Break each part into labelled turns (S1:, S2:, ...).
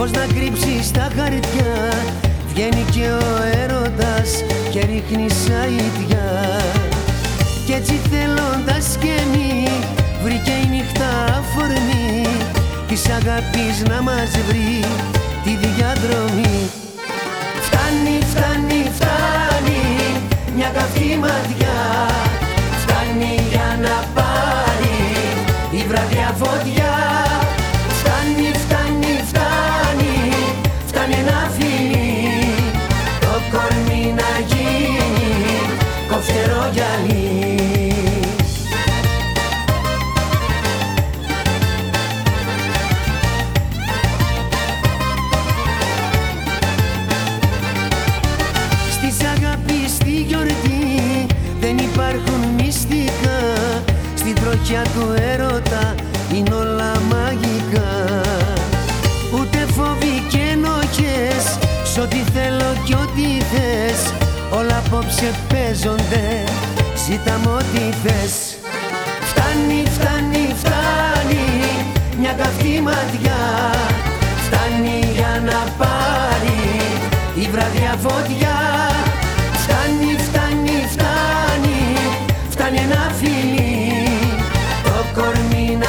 S1: Πώς να κρύψεις τα χαρτιά. Βγαίνει και ο έρωτας και ρίχνει σαϊτιά Κι έτσι θέλοντας και μη βρήκε η νύχτα αφορμή. Της αγάπης να μας βρει τη διαδρομή. Φτάνει, φτάνει, φτάνει μια καυτή ματιά. Φτάνει για να πάρει η βραδιά φωτιά τροχιά του έρωτα είναι όλα μαγικά. Ούτε φόβοι και ενοχές Σ' ό,τι θέλω κι ό,τι θες. Όλα απόψε παίζονται Ζήτα μ' ό,τι θες. Φτάνει, φτάνει, φτάνει Μια καυτή ματιά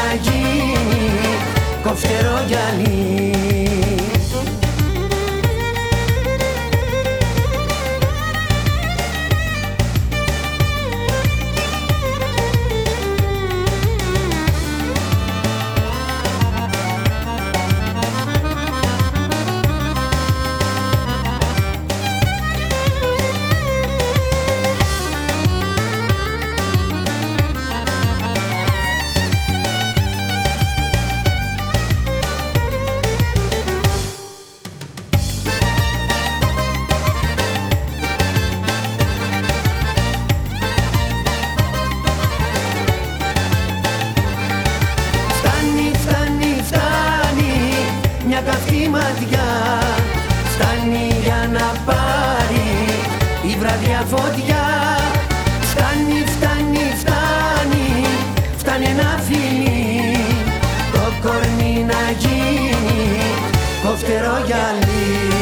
S1: να γίνει κοφτερό γυαλί πάρει η βραδιά φωτιά. Φτάνει, φτάνει, φτάνει, φτάνει ένα φιλί. Το κορμί να γίνει κοφτερό γυαλί